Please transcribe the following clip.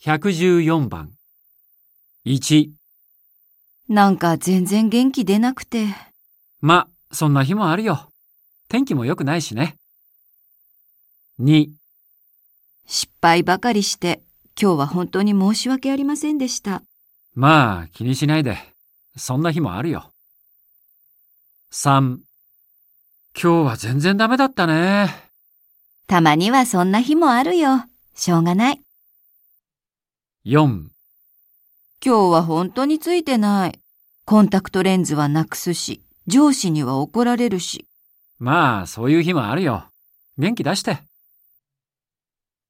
114番。1、なんか全然元気出なくて。ま、そんな日もあるよ。天気も良くないしね。2、失敗ばかりして、今日は本当に申し訳ありませんでした。まあ気にしないで。そんな日もあるよ。3、今日は全然ダメだったね。たまにはそんな日もあるよ。しょうがない。4、今日は本当についてない。コンタクトレンズはなくすし、上司には怒られるし。まあそういう日もあるよ。元気出して。